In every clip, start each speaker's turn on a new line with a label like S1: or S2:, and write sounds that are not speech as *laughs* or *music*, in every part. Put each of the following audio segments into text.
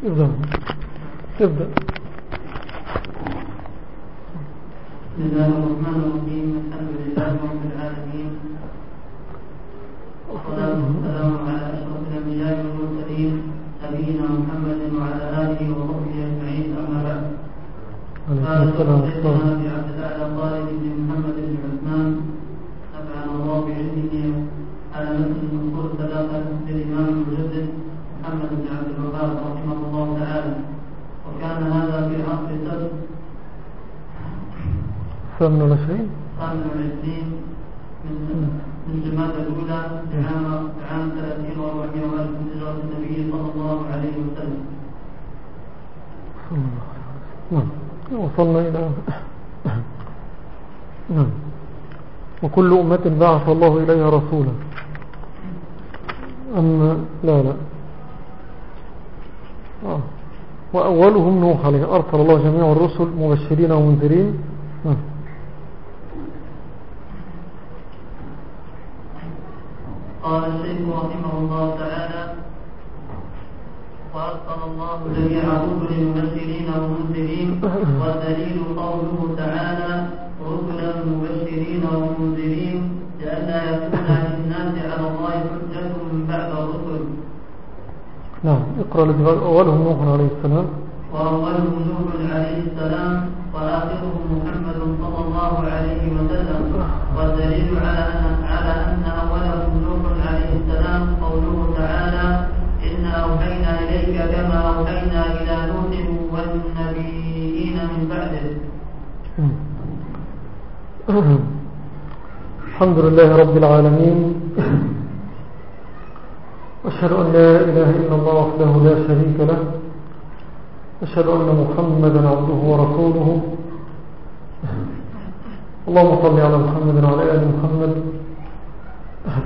S1: ابدأ ابدأ
S2: بسم الله الرحمن الرحيم الحمد لله رب العالمين. والصلاة والسلام على أشرف الأنبياء والمرسلين نبينا محمد وعلى آله وصحبه أجمعين أما بعد. قال في عبد الأعلى طالب بن محمد بن عثمان نفعنا الله بعلمه على مثل الأصول الثلاثة للإمام المجدد محمد بن عبد الوهاب رحمه الله تعالى وكان هذا في عصر سبت
S1: ثمن وعشرين
S2: الثامن والعشرين من من جماد الأولى في عام في عام 30 و400 وألف من هجرة النبي صلى الله عليه وسلم.
S1: نعم. وصلنا إلى نعم. وكل أمة بعث الله إليها رسولا. أما لا لا. آه. وأولهم نوح عليه أرسل الله جميع الرسل مبشرين ومنذرين. نعم.
S2: قال الشيخ رحمه الله تعالى وأرسل الله جميع الرسل مبشرين ومنذرين والدليل قوله تعالى رسلا مبشرين ومنذرين لئلا يكون للناس على الله حجة بعد الرسل.
S1: نعم اقرأ الذي أولهم نوح عليه السلام.
S2: وأولهم نوح عليه السلام. وآخرهم محمد صلى الله عليه وسلم. والدليل على أن أولهم نوح عليه السلام قوله تعالى إنا أوحينا إليك كما أوحينا إلى نوح والنبيين من بعده.
S1: الحمد لله رب العالمين. أشهد أن لا إله إلا الله وحده لا شريك له. أشهد أن محمدا عبده ورسوله. اللهم صل على محمد وعلى آل محمد.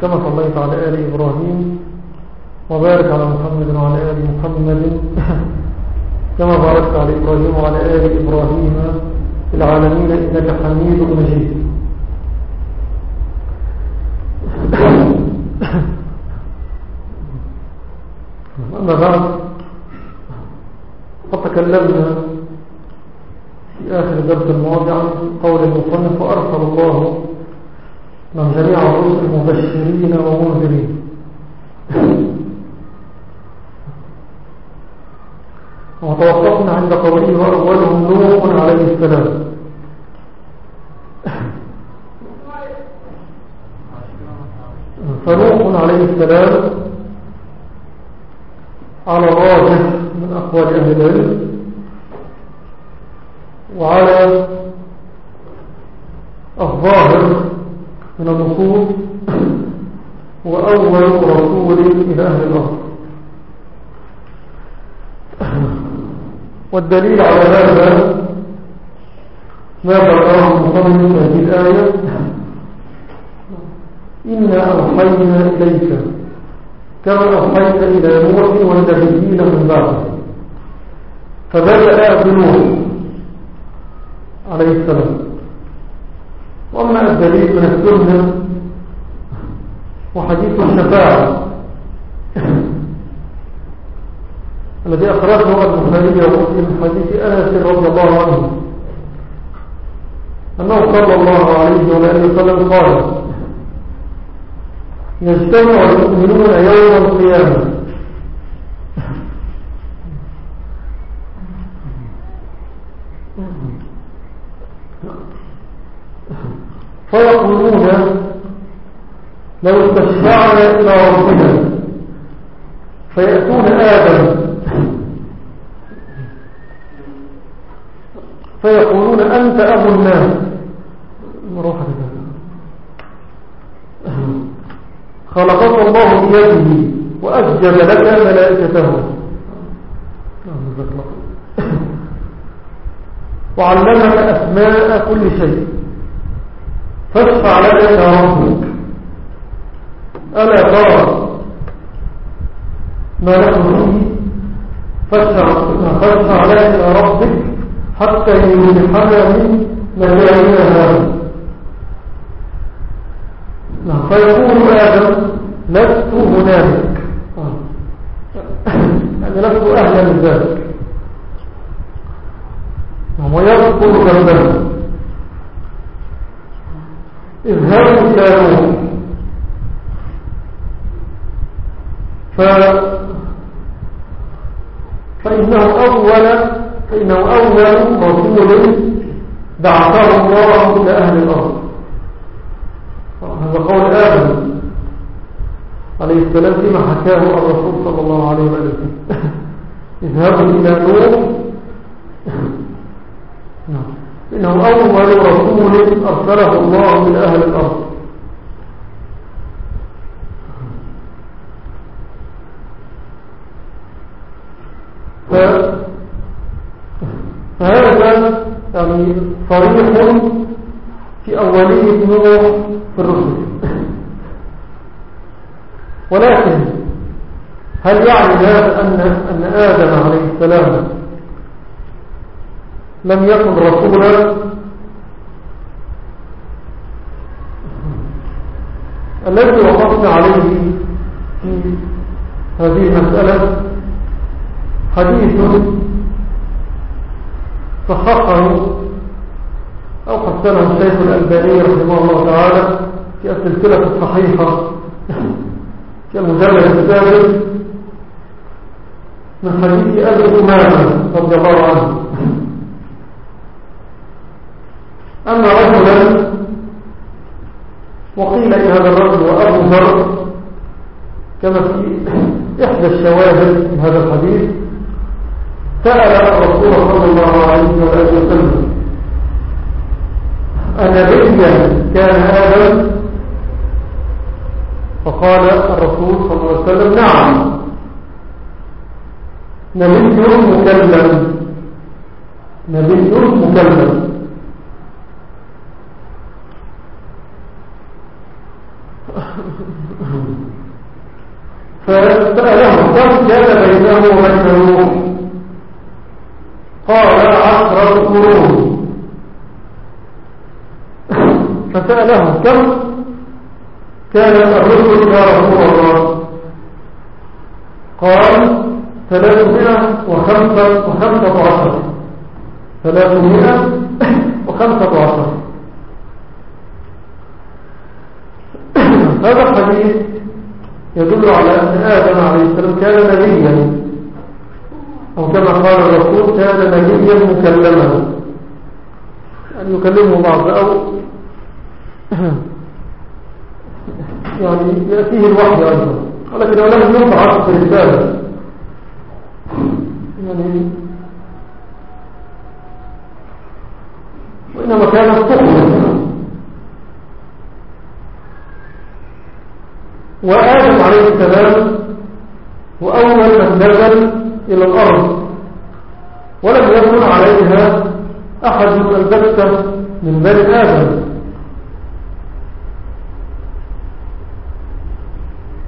S1: كما صليت على آل إبراهيم. وبارك على محمد وعلى آل محمد. *coughs* كما باركت على إبراهيم وعلى آل إبراهيم في العالمين إنك حميد مجيد. *coughs* أما بعد قد تكلمنا في آخر درس الماضي عن قول المصنف وأرسل الله من جميع الرسل مبشرين ومنذرين. قوله وأولهم نوح عليه السلام. فنوح عليه السلام على الراجح من أقوال أهل العلم وعلى الظاهر من النصوص هو أول رسول إلى أهل الأرض. والدليل على هذا ما ذكره المصنف هذه الآية. إنا أوحينا إليك كما أوحيت إلى نوح والنبيين من بعده. فبدأ بنوح عليه السلام. وأما الدليل من السنة وحديث الشفاعة. الذي أخرجه البخاري ومسلم حديث أنس رضي الله عنه. أنه صلى الله عليه وآله وسلم قال يجتمع المؤمنون يوم القيامة. فيقولون لو استشفعنا إلى ربنا فيأتون آدم فيقولون أنت أبو الناس. مروحة خلقك الله بيده وأسجد لك ملائكته. وعلمك أسماء كل شيء. فاشفع لك يا ربك ألا ترى ما نحن فيه؟ فاشفع لك يا ربك حتى يمنحنا من مكاننا هذا فيقول آدم لست هنالك. لست أهلا لذلك. ويذكر ذنبه اذهبوا نوح ف... فإنه أول فإنه أول رسول بعثه الله إلى أهل الأرض. هذا قول آدم عليه السلام فيما حكاه الرسول صلى الله عليه وسلم. *laughs* اذهبوا إلى نعم *laughs* إنه أول رسول أرسله الله إلى أهل الأرض. فهذا يعني صريح في أولية نوح في الرسل. ولكن هل يعني هذا أن, أن آدم عليه السلام لم يكن رسولا؟ الذي وقفنا عليه في هذه المسألة حديث صححه أو حسنه الشيخ الألباني رحمه الله تعالى في السلسلة الصحيحة. في المجلد الثالث من حديث أبي أمامة رضي الله عنه. أن رجلا وقيل إن هذا الرجل وأبو ذر كما في إحدى الشواهد من هذا الحديث سأل الرسول صلى الله عليه وسلم. أنبيا كان هذا؟ فقال الرسول صلى الله عليه وسلم نعم. نبي مكلم نبي مكلم *laughs* فسأله كم كان بينه وبين نوح قال عشرة قرون فسأله كم كان الرسل يا رسول الله. قال ثلاثمائة وخمسة وخمسة عشر. ثلاثمائة وخمسة عشر. هذا الحديث يدل على أن آدم عليه السلام كان نبيا. أو كما قال الرسول كان نبيا مكلما. أن يكلمه بعض أو *clears throat* يعني يأتيه الوحي أيضا. ولكن لم يبعث في الرسالة يعني وإنما كانت تخلص وآدم عليه السلام هو أول من نزل إلى الأرض. ولم يكن عليها أحد البتة من بني آدم.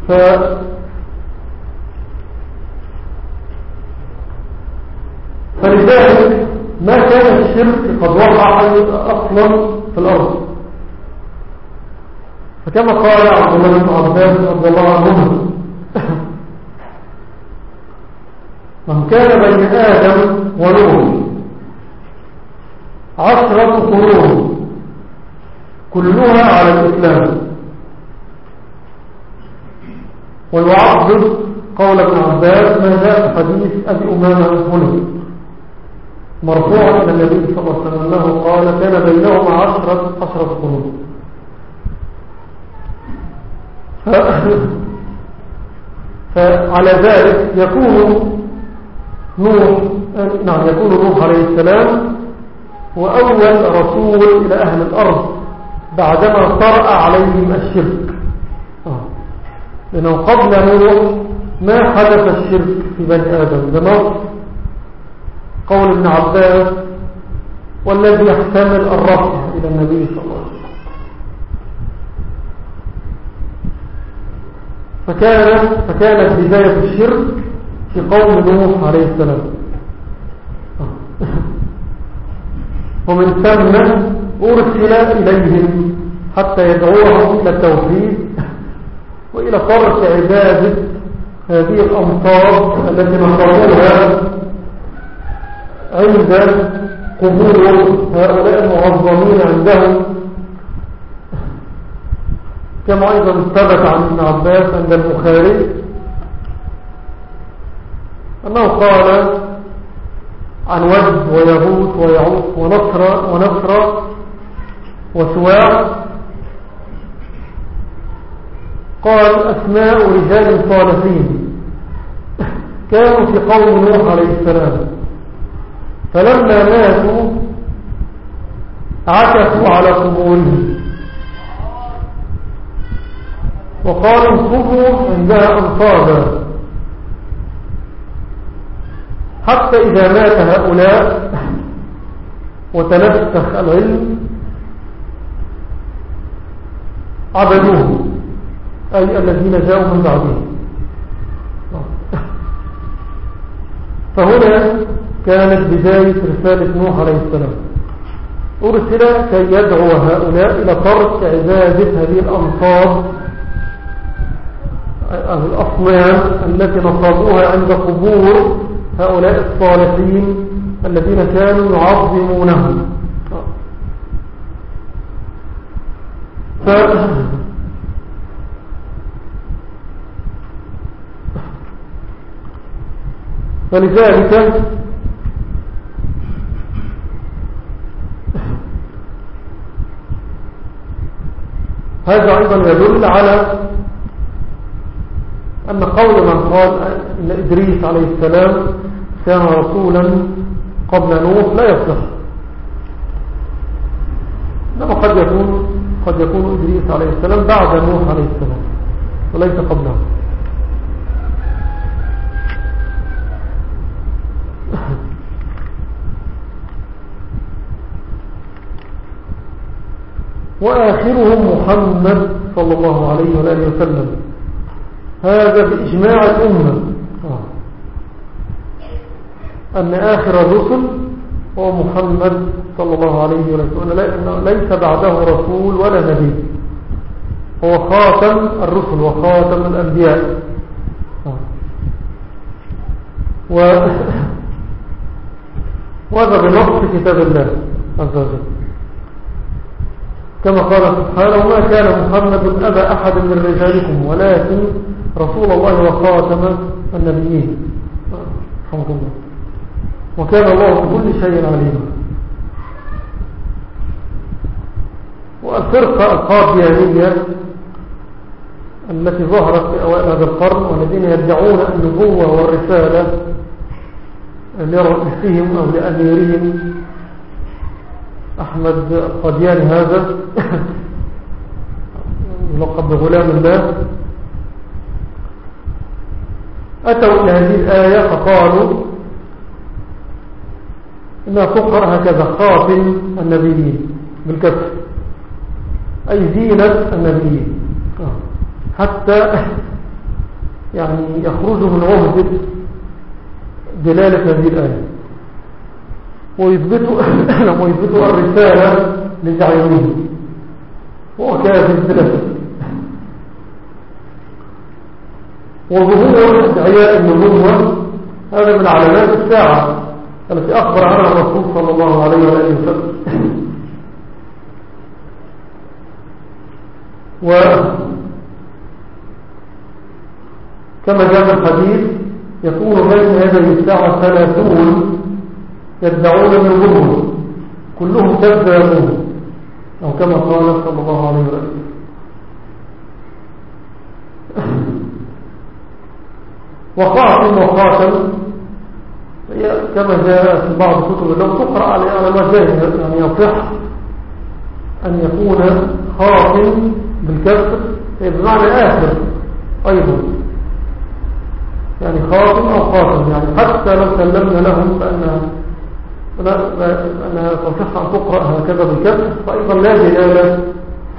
S1: ف فلذلك ما كان الشرك قد وقع أصلا في الأرض. فكما قال عبد الله بن عباس رضي الله عنهما من كان بين آدم ونوح. عشرة قرون. كلها على الإسلام. ويعظم قول ابن عباس ما جاء حديث أمامة هنا. مرفوعا إلى النبي صلى الله عليه وسلم قال كان بينهما عشرة, عشرة قرون. *laughs* فعلى ذلك يكون نوح نعم يكون نوح عليه السلام هو أول رسول إلى أهل الأرض بعدما طرأ عليهم الشرك. آه. لأنه قبل نوح ما حدث الشرك في بني آدم. بنص قول ابن عباس والذي يحتمل الرفع إلى النبي صلى الله عليه وسلم. فكان فكانت بداية الشرك في قوم نوح عليه السلام. ومن ثم أرسل إليهم حتى يدعوهم إلى التوحيد وإلى ترك عبادة هذه الأمطار التي نصروها عند قبور هؤلاء المعظمين عندهم. كما أيضا ثبت عن ابن عباس عند البخاري أنه قال عن وجد ويهود ويعوق ونصر ونصر وسواع. قال أسماء رجال صالحين. كانوا في قوم نوح عليه السلام. فلما ماتوا عكفوا على قبورهم. وقالوا انصبوا عندها أنصابا حتى إذا مات هؤلاء وتنسخ العلم عبدوه أي الذين جاءوا من بعدهم فهنا كانت بداية رسالة نوح عليه السلام. أرسل كي يدعو هؤلاء إلى ترك عبادة هذه الأنصاب الأصنام التي نصبوها عند قبور هؤلاء الصالحين الذين كانوا يعظمونهم. ف... فلذلك هذا أيضا يدل على أن قول من قال أن إدريس عليه السلام كان رسولا قبل نوح لا يصلح. إنما قد يكون قد يكون إدريس عليه السلام بعد نوح عليه السلام وليس قبله. *laughs* وآخرهم محمد صلى الله عليه وآله وسلم. هذا بإجماع الأمة. أن آخر الرسل هو محمد صلى الله عليه وسلم. ليس بعده رسول ولا نبي. هو خاتم الرسل وخاتم الأنبياء. و *laughs* وهذا بنص كتاب الله عز وجل. كما قال سبحانه ما كان محمد أبا أحد من رجالكم ولكن رسول الله وخاتم النبيين. رحمه الله وكان الله بكل شيء عليما. والفرقة القاديانية التي ظهرت في أوائل هذا القرن والذين يدعون النبوة والرسالة لرئيسهم أو لأميرهم. أحمد القادياني هذا يلقب بغلام الله. أتوا إلى هذه الآية فقالوا إنها تقرأ هكذا خاتم النبيين بالكسر. أي زينة النبيين. حتى يعني يخرجوا من عهدة دلالة هذه الآية. ويثبتوا, *coughs* ويثبتوا الرسالة لزعيمهم وكافر دلالة وظهور ادعياء النبوة هذا من علامات الساعة التي أخبر عنها الرسول صلى الله عليه وآله وسلم. و كما جاء في الحديث يكون بين يدي الساعة ثلاثون يدعون النبوة كلهم كذابون أو كما قال صلى الله عليه وسلم. وخاتم وخاتم هي كما جاء في بعض كتب اللغة تقرأ على مجاهد يعني يصح أن يكون خاتم بالكسر بمعنى آخر أيضا. يعني خاتم أو خاتم يعني حتى لو سلمنا لهم بأن أنها تصح أن تقرأ هكذا بالكسر فأيضا لا دلالة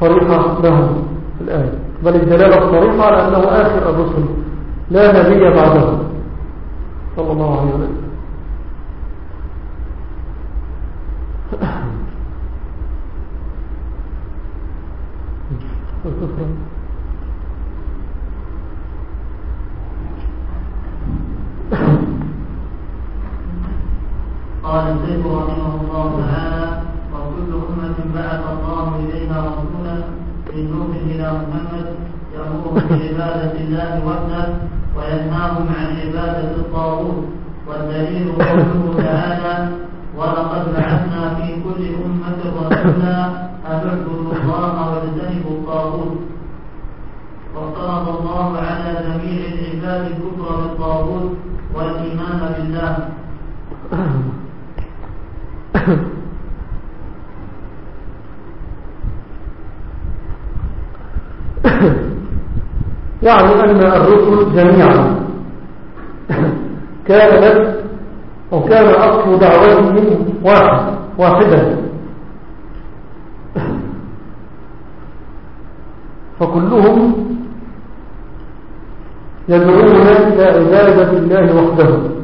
S1: صريحة لهم في الآية. بل الدلالة الصريحة على أنه آخر الرسل. لا نبي بعده. صلى الله عليه وسلم.
S2: قال الزيد رحمه الله تعالى وكل أمة بعث الله إليها رسولا من نوح إلى محمد يأمرهم بعبادة الله وحده وينهاهم عن عبادة الطاغوت والدليل قوله تعالى ولقد بعثنا في كل أمة رسولا أن اعبدوا الله واجتنبوا الطاغوت وافترض الله على جميع العباد الكفر بالطاغوت والإيمان بالله.
S1: يعني أن الرسل جميعا. *coughs* كانت أو كان أصل دعوتهم واحد واحدا. *coughs* فكلهم يدعون إلى عبادة الله وحده.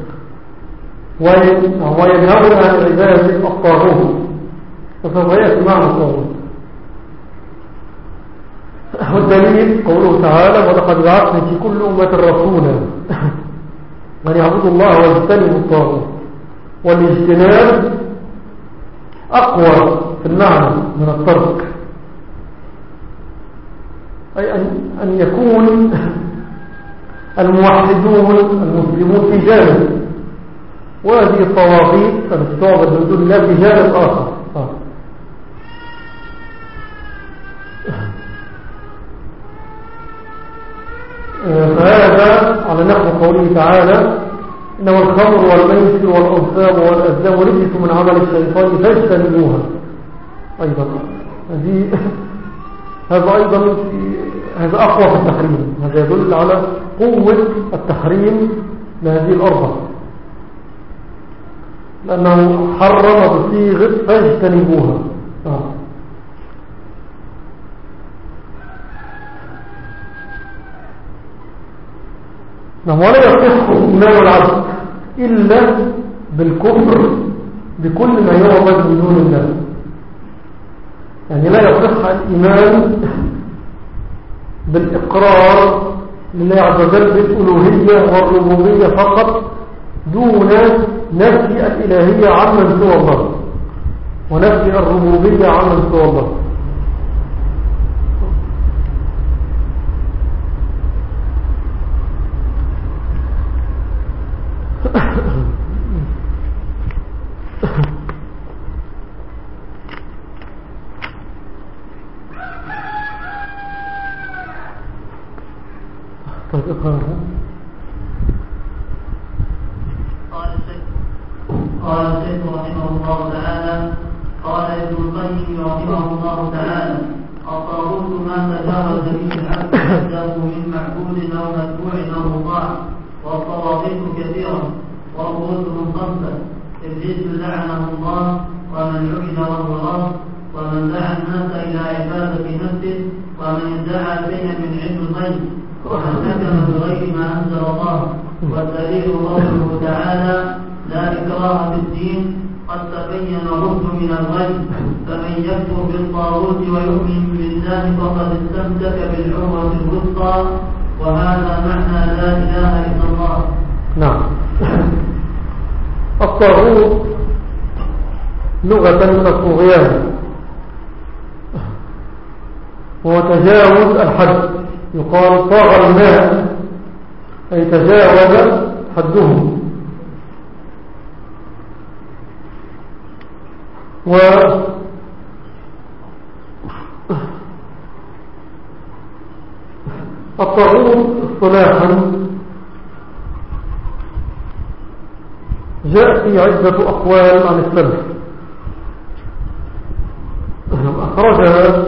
S1: وينهون عن عبادة الطاغوت فسوف معنى الطاغوت والدليل قوله تعالى ولقد بعثنا في كل أمة رسولا من يعبد الله ويجتنب الطاغوت. والاجتناب أقوى في المعنى من الترك. أي أن يكون الموحدون المسلمون في جانب. وهذه الطواغيت التي تعبد من دون الله في جانب آخر فهذا على نحو قوله تعالى إنما الخمر والميسر والأنصاب والأزلام رجس من عمل الشيطان فاجتنبوها. أيضا. هذه هذا أيضا هذا أقوى في التحريم. هذا يدل على قوة التحريم لهذه الأربع لأنه حرم بصيغة فاجتنبوها. آه. نعم ولا يصح إيمان العبد إلا بالكفر بكل ما يعبد من دون الله. يعني لا يصح الإيمان بالإقرار لله عز وجل بالألوهية والربوبية فقط دون نفي الإلهية عمن سوى الله ونفي الربوبية عمن سوى الله.
S2: Ага. الوثقى وهذا معنى لا إله إلا الله.
S1: نعم. الطاغوت لغة من الطغيان هو تجاوز الحد. يقال طاغى الماء أي تجاوز حده. و الطاغوت اصطلاحا جاء في عدة أقوال عن السلف أخرجها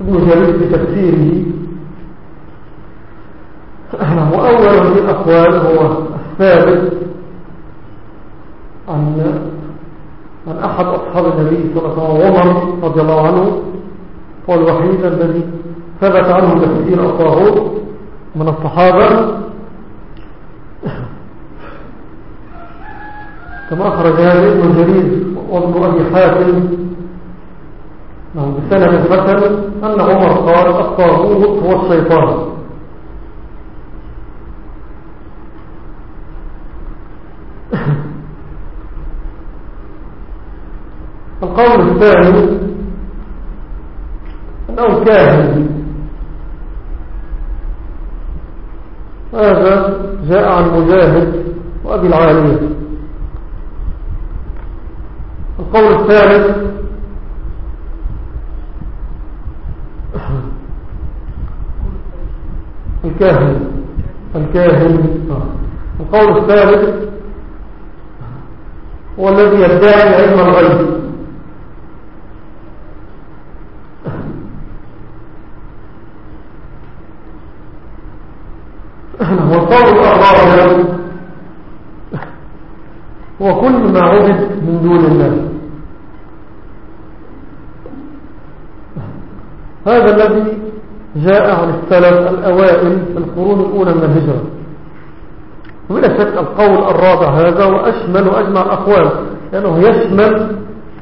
S1: ابن جرير في تفسيره وأول هذه الأقوال هو الثابت عن عن أحد أصحاب النبي صلى الله عليه وسلم عمر رضي الله عنه هو الوحيد الذي ثبت عنه تفسير الطاغوت من الصحابة. كما أخرج هذا ابن جرير وابن أبي حاتم بسنة مثل أن عمر قال الطاغوت هو الشيطان. القول الثاني أنه كاهن. هذا جاء عن مجاهد وأبي العالية القول الثالث الكاهن الكاهن القول الثالث هو الذي يدعي علم الغيب والقول الرابع هو كل ما عبد من دون الله. هذا الذي جاء عن السلف الأوائل في القرون الأولى من الهجرة. وبلا شك القول الرابع هذا وأشمل وأجمع الأقوال لأنه يشمل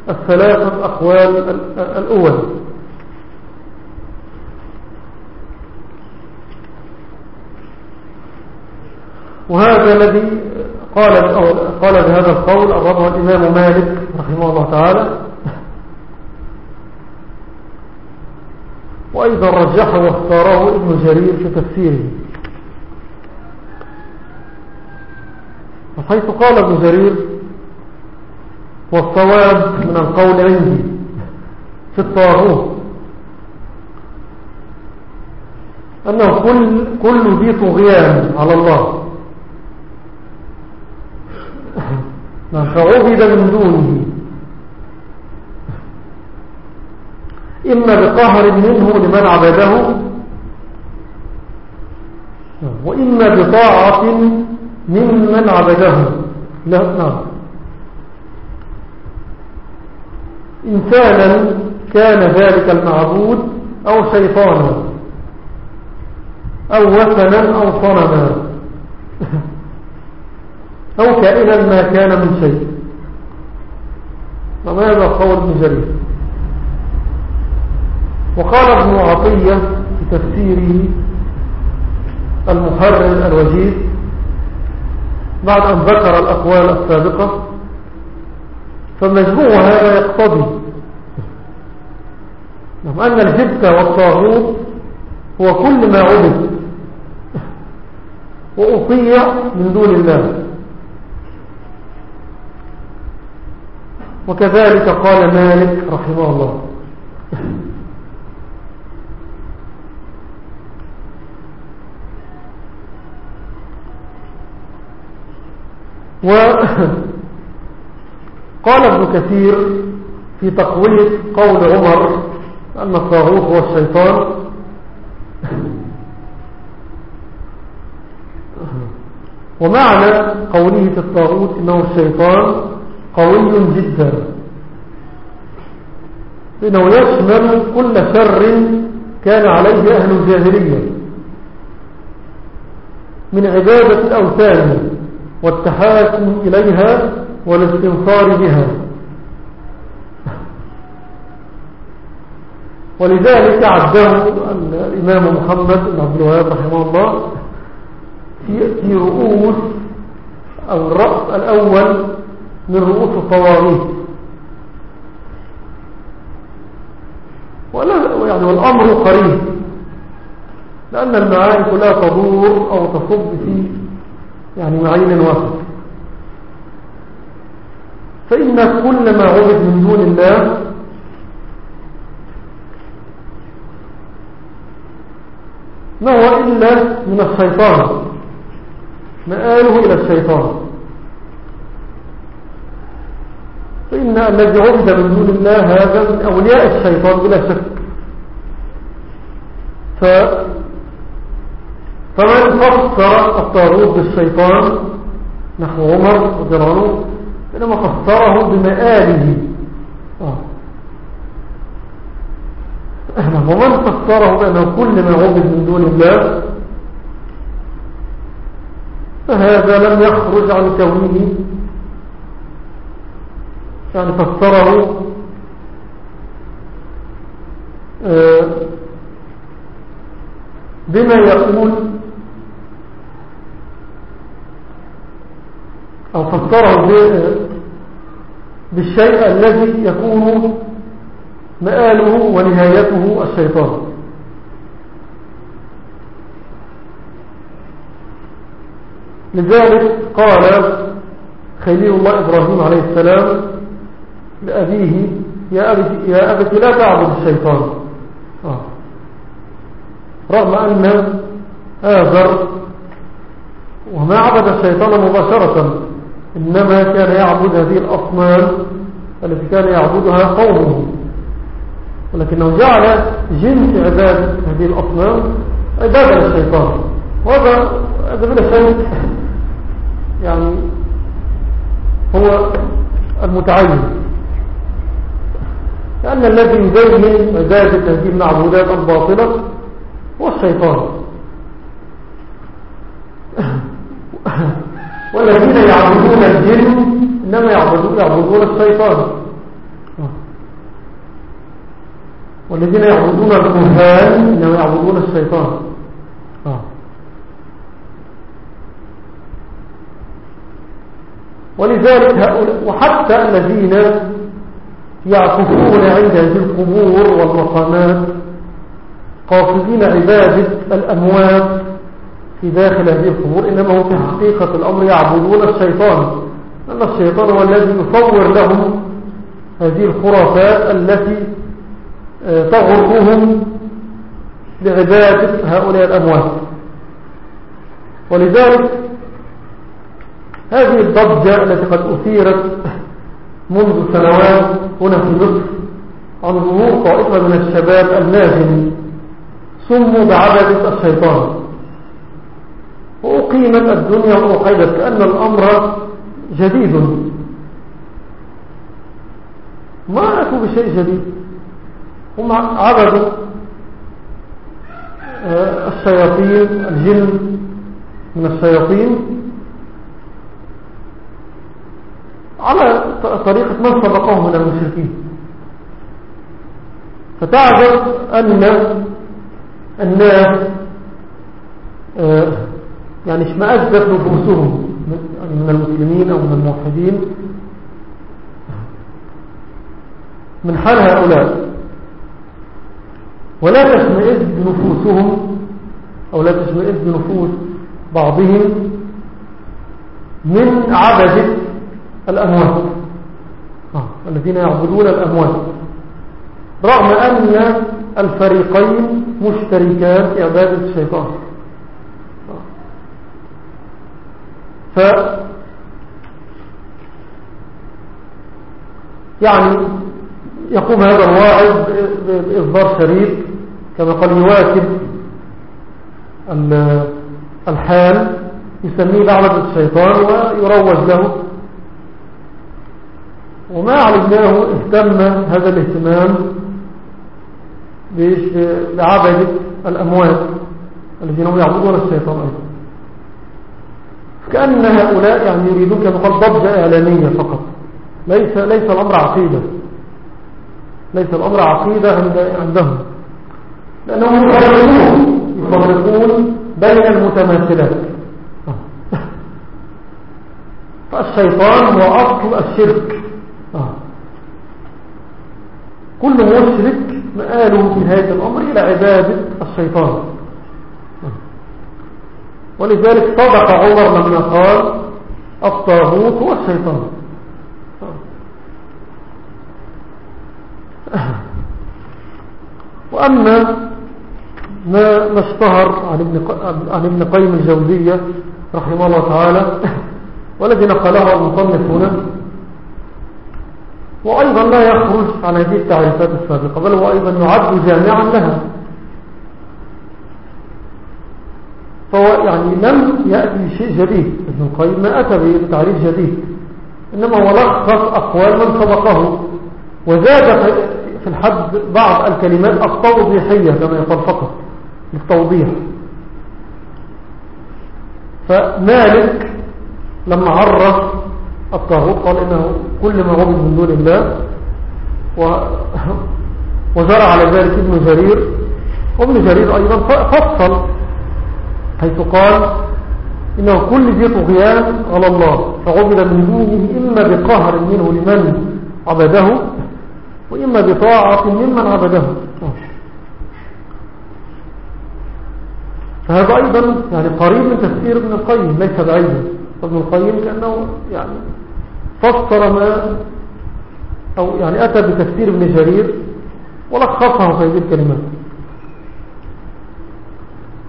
S1: الثلاثة أقوال الأول. وهذا الذي قال قال بهذا القول الرابع الإمام مالك رحمه الله تعالى. وأيضا رجحه واختاره ابن جرير في تفسيره. وحيث قال ابن جرير والصواب من القول عندي في الطاغوت. أنه كل, كل ذي طغيان على الله. فعبد من دونه. إما بقهر منه لمن عبده. وإما بطاعة ممن عبده. لا نعم. إنسانا كان ذلك المعبود أو شيطانا أو وثنا أو صنما. *laughs* أو كائنا ما كان من شيء. وماذا قول ابن جرير؟ وقال ابن عطية في تفسيره المحرر الوجيز بعد أن ذكر الأقوال السابقة فمجموع هذا يقتضي أن الجبت والطاغوت هو كل ما عبد وأطيع من دون الله. وكذلك قال مالك رحمه الله. وقال ابن كثير في تقوية قول عمر أن الطاغوت هو الشيطان. ومعنى قوله في الطاغوت إنه الشيطان قوي جدا. إنه يشمل كل شر كان عليه أهل الجاهلية. من عبادة الأوثان والتحاكم إليها والاستنصار بها. ولذلك عده الإمام محمد بن عبد الوهاب رحمه الله في رؤوس الرأس الأول من رؤوس الطواغيت. يعني والأمر قريب. لأن المعاني كلها تدور أو تصب في يعني معين واحد. فإن كل ما عبد من دون الله ما هو إلا من الشيطان. مآله إلى الشيطان. فإن الذي عبد من دون الله هذا من أولياء الشيطان بلا شك ف فمن فسر الطاغوت بالشيطان نحو عمر رضي الله عنه إنما فسره بمآله آه. ومن فسره بأنه كل ما عبد من دون الله فهذا لم يخرج عن كونه يعني فسره آه، بما يقول أو فسره بالشيء الذي يكون مآله ونهايته الشيطان. لذلك قال خليل الله إبراهيم عليه السلام لأبيه يا أبت, يا أبت لا تعبد الشيطان. آه. رغم أن آذر وما عبد الشيطان مباشرة إنما كان يعبد هذه الأصنام التي كان يعبدها قومه. ولكنه جعل جنس عبادة هذه الأصنام عبادة للشيطان وهذا هذا بلا شيء يعني هو المتعين. لأن الذي يبين عبادة هذه المعبودات الباطلة هو الشيطان. والذين يعبدون الجن إنما يعبدون, يعبدون الشيطان. والذين يعبدون الكهان إنما يعبدون الشيطان. ولذلك هؤلاء وحتى الذين يعكفون عند هذه القبور والمقامات قاصدين عبادة الأموات في داخل هذه القبور. إنما هم في حقيقة الأمر. يعبدون الشيطان. أن الشيطان هو الذي يصور لهم هذه الخرافات التي آه، تغرهم لعبادة هؤلاء الأموات. ولذلك هذه الضجة التي قد أثيرت منذ سنوات هنا في مصر عن ظهور طائفة من الشباب الناجم سموا بعبدة الشيطان. وأقيمت الدنيا وأقيدت كأن الأمر جديد. ما أتوا بشيء جديد. هم عبدوا آه، الشياطين الجن من الشياطين. على طريقة من سبقهم من المشركين. فتعجب أن الناس آه، يعني اشمأزت نفوسهم من المسلمين أو من الموحدين. من حال هؤلاء. ولا تشمئز نفوسهم أو لا تشمئز نفوس بعضهم من عبدة الأموات آه. الذين يعبدون الأموات رغم أن الفريقين مشتركان في عبادة الشيطان ف يعني يقوم هذا الواعظ بإصدار شريط كما قال يواكب الحال يسميه دعوة الشيطان ويروج له وما علمناه اهتم هذا الاهتمام بعبدة الأموات الذين هم يعبدون الشيطان. أيضا كأن هؤلاء يعني يريدون كما قال ضجة إعلانية فقط. ليس, ليس الأمر عقيدة. ليس الأمر عقيدة عندهم. لأنهم يفرقون يفرقون بين المتماثلات. *laughs* فالشيطان هو أصل الشرك. كل مشرك مآله في هذا الأمر إلى عبادة الشيطان. ولذلك صدق عمر لما قال الطاغوت هو الشيطان وأما ما اشتهر عن ابن, عن ابن قيم الجوزية رحمه الله تعالى والذي نقله المصنف هنا وأيضا لا يخرج عن هذه التعريفات السابقة بل هو أيضا يعد جامعا لها. فهو يعني لم يأتي شيء جديد. ابن القيم ما أتى بتعريف جديد. إنما هو لخص أقوال من سبقه. وزاد في الحد بعض الكلمات التوضيحية كما يقول فقط للتوضيح فمالك لما عرف الطاغوت قال إنه كل ما عبد من دون الله و *laughs* وزرع على ذلك ابن جرير. وابن جرير أيضا فصل حيث قال إنه كل ذي طغيان على الله فعبد من دونه إما بقهر منه لمن عبده وإما بطاعة ممن عبده. فهذا أيضا يعني قريب من تفسير ابن القيم ليس بعيدا. ابن القيم كأنه يعني فسر ما أو يعني أتى بتفسير ابن جرير ولخصه في هذه الكلمات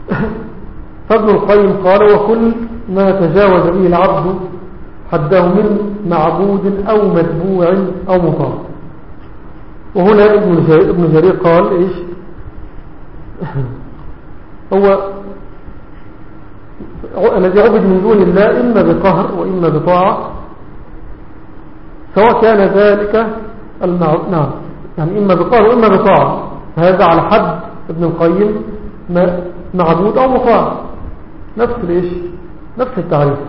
S1: *laughs* فابن القيم قال وكل ما تجاوز به العبد حده من معبود أو متبوع أو مطاع. وهنا ابن جرير قال إيش؟ *laughs* هو الذي عبد من دون الله إما بقهر وإما بطاعة. سواء كان ذلك. نعم يعني إما بقهر وإما بطاعة. هذا على حد ابن القيم معبود أو مطاع. نفس الإيش نفس التعريف.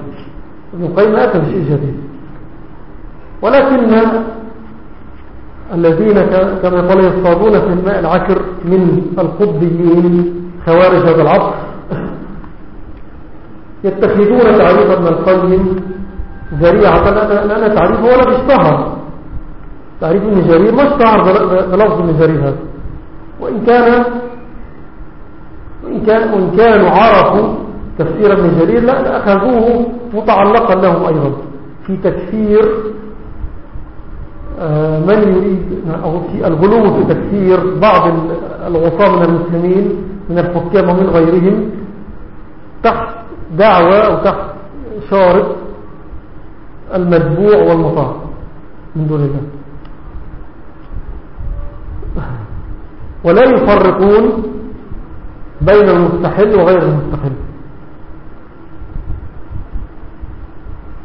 S1: ابن القيم أتى بشيء جديد. ولكن الذين كما يقول يصطادون في الماء العكر من القطبيين خوارج هذا العصر يتخذون تعريف ابن القيم ذريعة لأن تعريفه ولا بيشتهر تعريف ابن جرير ما اشتهر بلفظ ابن جرير هذا. وإن كان وإن, كان وإن كانوا عرفوا تفسير ابن جرير لا أخذوه متعلقا لهم أيضا. في تكفير آه، من يريد أو في الغلو في تكفير بعض الغصاة من المسلمين من الحكام ومن غيرهم تحت دعوة أو تحت شارط المتبوع والمطاع من دون الله. ولا يفرقون بين المستحل وغير المستحل.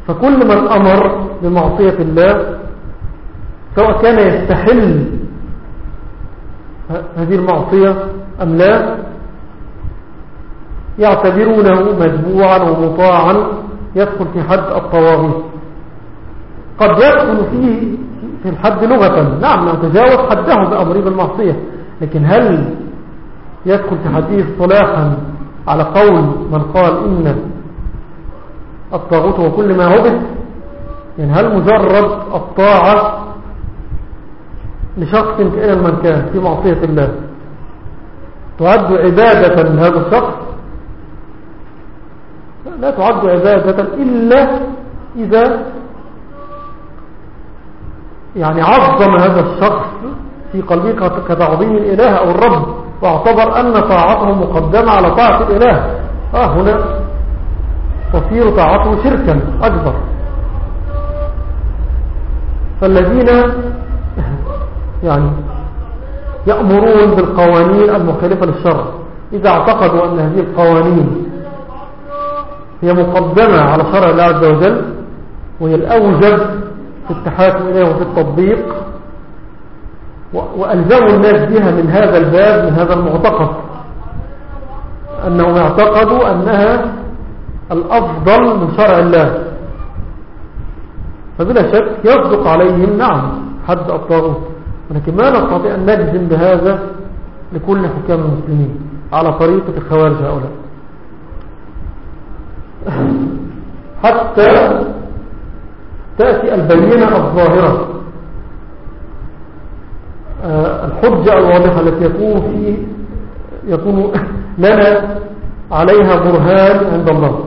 S1: فكل من أمر بمعصية الله سواء كان يستحل هذه المعصية أم لا يعتبرونه مجموعا ومطاعا يدخل في حد الطواغيت. قد يدخل فيه في الحد لغة. نعم نتجاوز حده بأمر بالمعصية. لكن هل يدخل في حديث صلاحا على قول من قال إن الطاغوت هو كل ما عبد يعني هل مجرد الطاعة لشخص كائن من كان في معصية الله تعد عبادة لهذا الشخص؟ لا تعد عبادة إلا إذا يعني عظم هذا الشخص في قلبه كتعظيم الإله أو الرب واعتبر أن طاعته مقدمة على طاعة الإله. آه هنا تصير طاعته شركا أكبر. فالذين يعني يأمرون بالقوانين المخالفة للشرع إذا اعتقدوا أن هذه القوانين هي مقدمة على شرع الله عز وجل وهي الأوجب في التحاكم إليه وفي التطبيق وألزموا الناس بها من هذا الباب من هذا المعتقد أنهم اعتقدوا أنها الأفضل من شرع الله. فبلا شك يصدق عليهم نعم حد الطاغوت ولكن ما نستطيع أن نجزم بهذا لكل حكام المسلمين على طريقة الخوارج هؤلاء. حتى تأتي البينة الظاهرة. آه، الحجة الواضحة التي يكون في يكون لنا عليها برهان عند الله.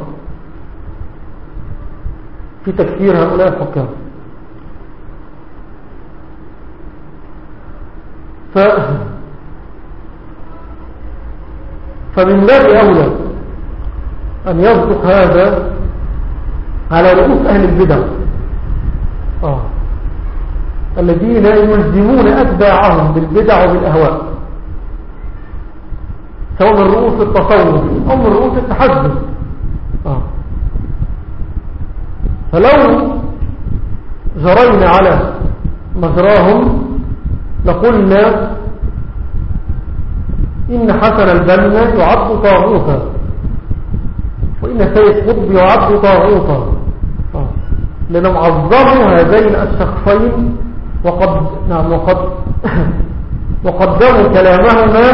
S1: في تكفير هؤلاء الحكام. ف فمن باب أولى أن يصدق هذا على رؤوس أهل البدع آه. الذين يلزمون أتباعهم بالبدع وبالأهواء سواء من رؤوس التصوف أو من رؤوس التحدث آه. فلو جرينا على مجراهم لقلنا إن حسن البنا يعد طاغوتا وإن سيد قطب يعد طاغوتا. آه. لأنهم عظموا هذين الشخصين وقد نعم وقد *coughs* وقدموا كلامهما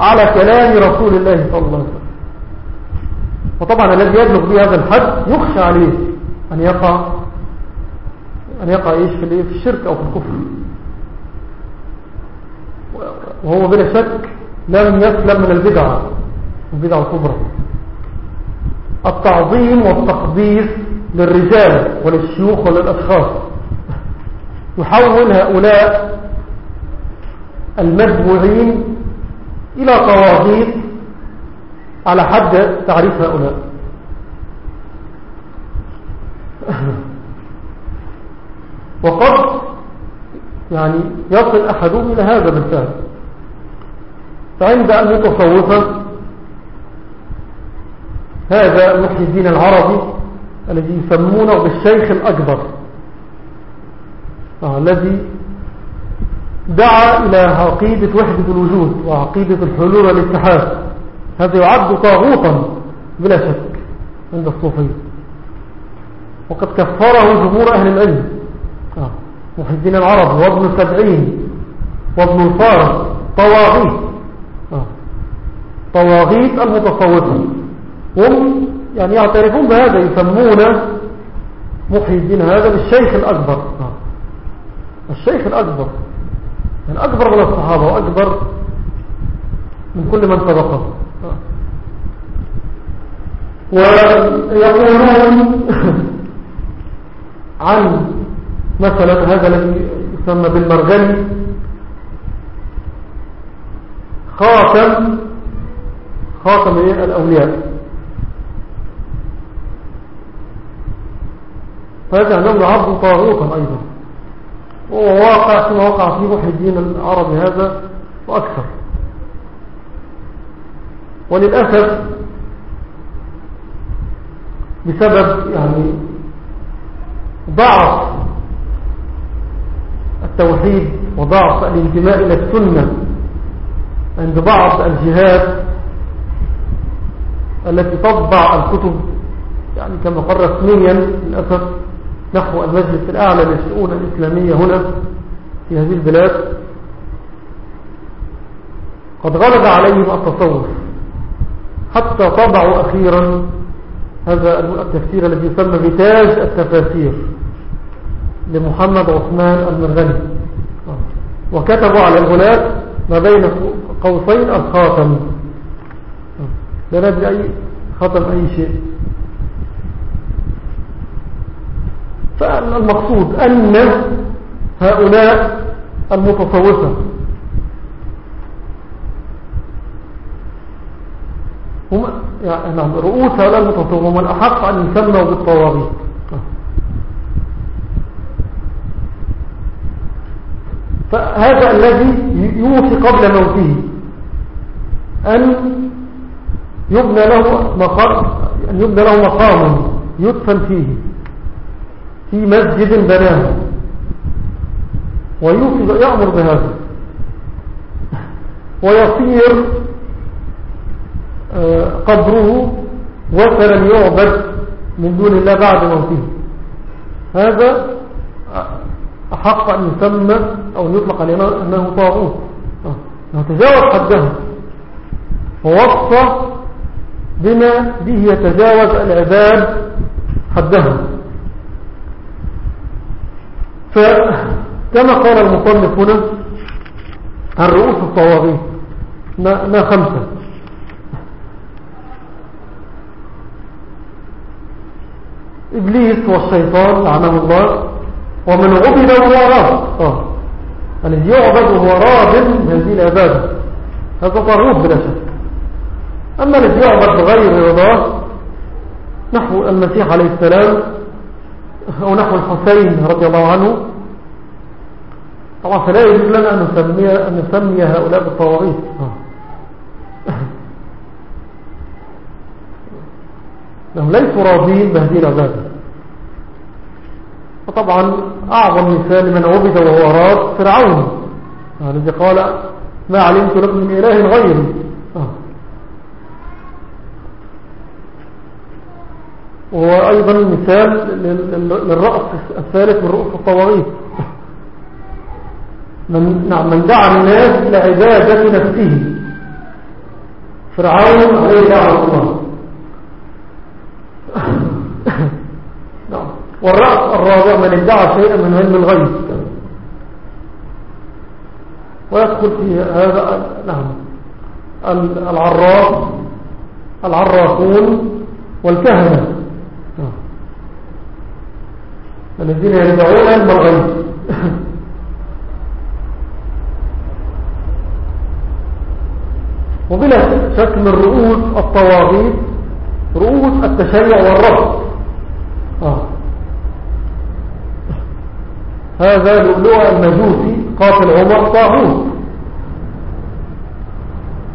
S1: على كلام رسول الله صلى الله عليه وسلم. وطبعا الذي يبلغ به هذا الحد يخشى عليه أن يقع أن يقع إيش في, في الشرك أو في الكفر. وهو بلا شك لم يسلم من البدعة البدعة الكبرى. التعظيم والتقديس للرجال وللشيوخ وللأشخاص. يحول هؤلاء المتبوعين إلى طواغيت على حد تعريف هؤلاء. وقد يعني يصل أحدهم إلى هذا بالفعل. فعند أن يتصوف هذا محي الدين العربي الذي يسمونه بالشيخ الأكبر آه الذي دعا إلى عقيدة وحدة الوجود وعقيدة الحلول والاتحاد هذا يعد طاغوتا بلا شك عند الصوفية وقد كفره جمهور أهل العلم آه. محي الدين العربي وابن السبعين وابن الفارس طواغيت آه. طواغيت المتصوفة هم يعني يعترفون بهذا يسمون محي الدين هذا بالشيخ الأكبر. آه. الشيخ الأكبر. يعني أكبر من الصحابة وأكبر من كل من سبقه. ويقولون *laughs* عن مثلا هذا الذي يسمى بالمرجلي خاتم خاتم الأولياء. فهذا أنه عبد طاغوتا أيضا. وهو واقع فيما وقع فيه محي الدين العربي هذا وأكثر. وللأسف بسبب يعني ضعف التوحيد وضعف الانتماء إلى السنة عند بعض الجهات التي تطبع الكتب يعني كما قال رسميا للأسف نحو المجلس الأعلى للشؤون الإسلامية هنا في هذه البلاد. قد غلب عليهم التصوف حتى طبعوا أخيرا. هذا التفسير الذي يسمى بتاج التفاسير لمحمد عثمان المرغني. وكتبوا على الغلاف ما بين قوسين الخاتم لا ندري أي خاتم أي شيء. فالمقصود أن هؤلاء المتصوفة. هم يعني نعم رؤوس هؤلاء المتصوفة هم الأحق أن يسموا بالطواغيت. فهذا الذي يوصي قبل موته أن يبنى له مقام أن يبنى له مقام يدفن فيه. في مسجد بناه. ويوصي يأمر بهذا. ويصير آه، قبره وثرا يعبد من دون الله بعد موته. هذا أحق أن يسمى أو يطلق علينا أنه طاغوت. أنه تجاوز حده. ووصى بما به يتجاوز العباد حدهم. فكما قال المصنف هنا عن رؤوس الطواغيت ما خمسة. إبليس والشيطان لعنه الله ومن عبد وهو راض. آه. الذي يعبد وهو راض هذه العبادة. هذا طاغوت بلا شك. أما الذي يعبد بغير رضاه نحو المسيح عليه السلام أو نحو الحسين رضي الله عنه طبعا فلا يجب لنا أن نسمي, أن نسمي هؤلاء بالطواغيت. لهم ليسوا راضين بهذه العبادة. وطبعا أعظم مثال من عبد وهو راض فرعون. الذي قال ما علمت لكم من إله غيري. وأيضا مثال للرأس الثالث من رؤوس الطواغيت. من, نعم من دعا الناس إلى عبادة نفسه. فرعون عليه دعوة الله. *coughs* نعم. والرأس الرابع من ادعى شيئا من علم الغيب. ويدخل في هذا نعم. العراف العرافون والكهنة. الذين يدعون علم الغيب. *coughs* وبلا شك من رؤوس الطواغيت رؤوس التشيع والرفض. آه. هذا لؤلؤ المجوسي قاتل عمر طاغوت.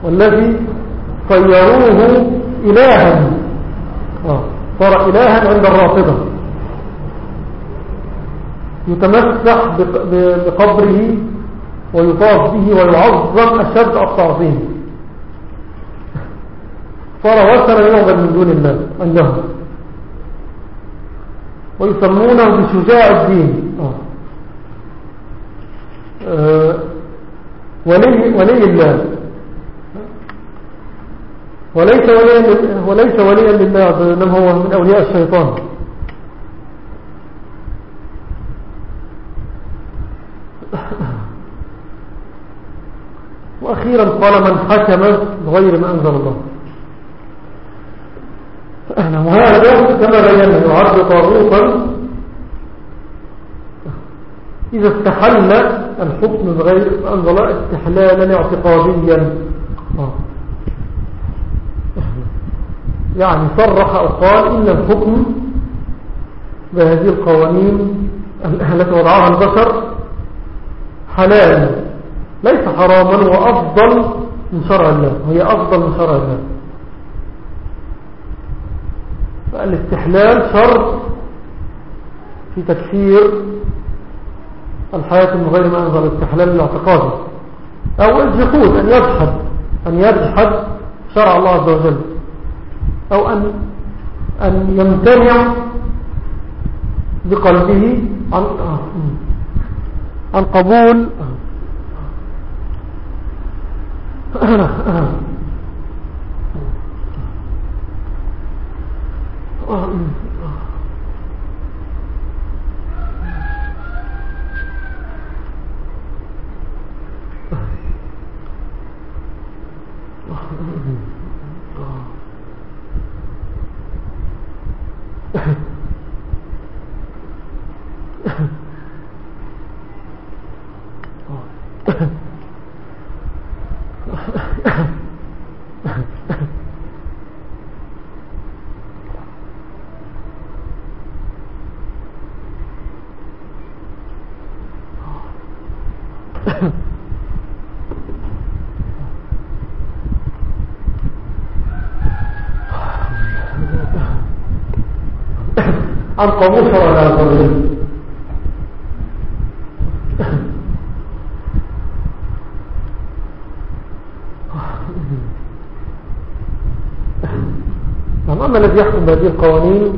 S1: والذي صيروه إلها. آه. صار إلها عند الرافضة. يتمسح بقبره ويطاف به ويعظم أشد التعظيم صار وثنا يعبد من دون الله عندهم. ويسمونه بشجاع الدين. آه. آه. ولي, ولي الله. وليس وليا وليس وليا لله انما هو من أولياء الشيطان. وأخيرا قال من حكم بغير ما أنزل الله. وهذا كما بينا يعد طاغوتا. إذا استحل الحكم بغير أنزل استحلالا اعتقاديا. يعني صرح أو قال إن الحكم بهذه القوانين التي وضعها البشر حلال ليس حراما وأفضل من شرع الله. هي أفضل من شرع الله. فالاستحلال شرط في تكفير الحياة من غير ما أنزل استحلال الاعتقادي أو الجحود أن يجحد أن يجحد شرع الله عز وجل. أو أن, أن يمتنع بقلبه عن, عن قبول. عن قاموس ولا قبول نعم أما الذي يحكم بهذه القوانين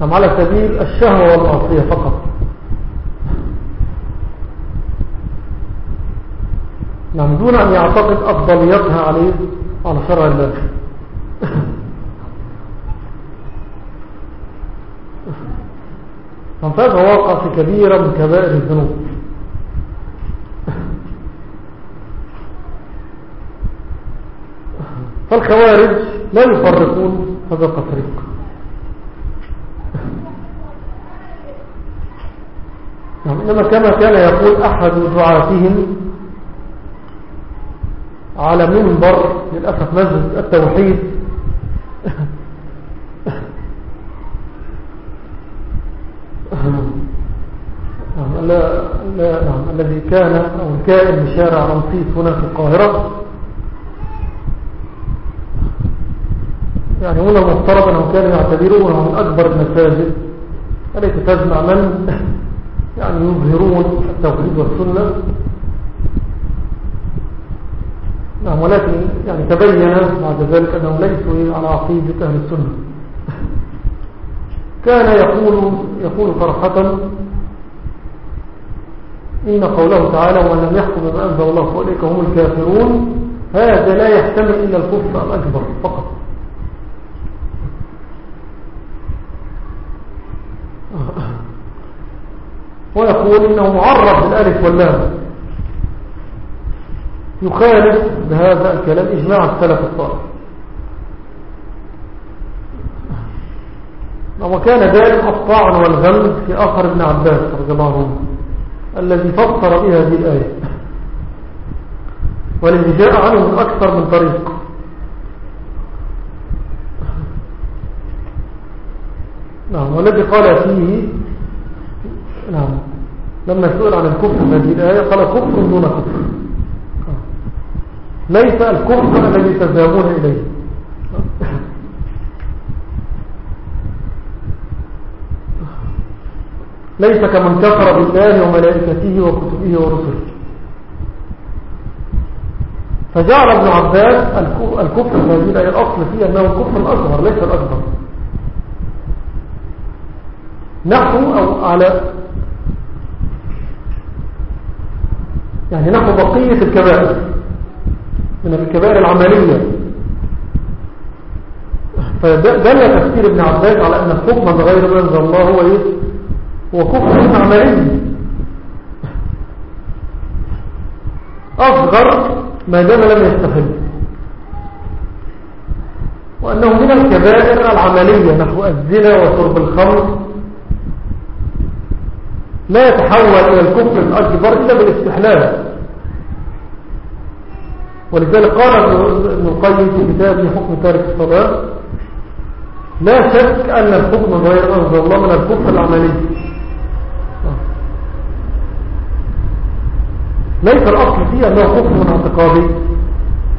S1: نعم على سبيل الشهوة والمعصية فقط. نعم دون أن يعتقد أفضليتها عليه على شرع الله *laughs* فهذا واقع في كبيرة من كبائر الذنوب. *laughs* فالخوارج لا يفرقون هذا التفريق. *laughs* نعم إنما كما كان يقول أحد دعاتهم على منبر للأسف مسجد التوحيد. الذي كان أو الكائن بشارع رمسيس هنا في القاهرة. يعني هنا مفترض أنهم كانوا يعتبرونه من أكبر المساجد. التي تجمع من يعني يظهرون التوحيد والسنة نعم ولكن يعني تبين بعد ذلك أنهم ليسوا على عقيدة أهل السنة. كان يقول يقول صراحة إن قوله تعالى ومن لم يحكم بما أنزل الله فأولئك هم الكافرون. هذا لا يحتمل إلا الكفر الأكبر فقط. ويقول إنه معرف بالألف واللام. يخالف بهذا الكلام إجماع السلف الصالح. وكان دائم الطعن والغم في أثر ابن عباس رضي الله عنه الذي فسر بها هذه الآية. والذي جاء عنه من أكثر من طريق. نعم والذي قال فيه نعم لما سئل عن الكفر هذه الآية قال كفر دون كفر. ليس الكفر الذي تذهبون إليه. ليس كمن كفر بالله وملائكته وكتبه ورسله. فجعل ابن عباس الكفر هذه الآية الأصل فيه أنه الكفر الأصغر ليس الأكبر نحو أو على يعني نحو بقية الكبائر. من الكبائر العملية. فدل تفسير ابن عباس على أن الحكم بغير ما أنزل الله هو إيه؟ هو كفر عملي أصغر ما دام لم يستحل. وأنه من الكبائر العملية نحو الزنا وشرب الخمر. لا يتحول إلى الكفر الأكبر إلا بالاستحلال. ولذلك قال ابن القيم في كتابه حكم تارك الصلاة لا شك أن الحكم غير أنزل الله من الكفر العملي. ليس الأصل فيه أنه من اعتقادي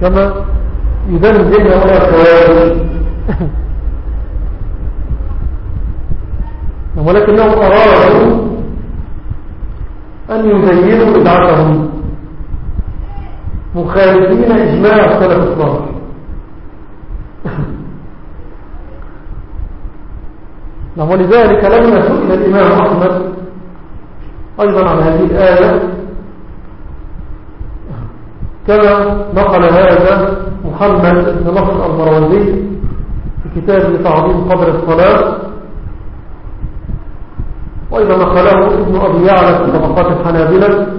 S1: كما يدن الدنيا ولا الخوارج. ولكنهم أرادوا أن يزينوا بدعتهم مخالفين إجماع السلف الصالح. *laughs* نعم ولذلك لما سئل الإمام أحمد أيضا عن هذه الآية. كما نقل هذا محمد بن نصر المروزي في كتاب تعظيم قدر الصلاة. وإذا نقله ابن أبي يعلى في طبقات الحنابلة.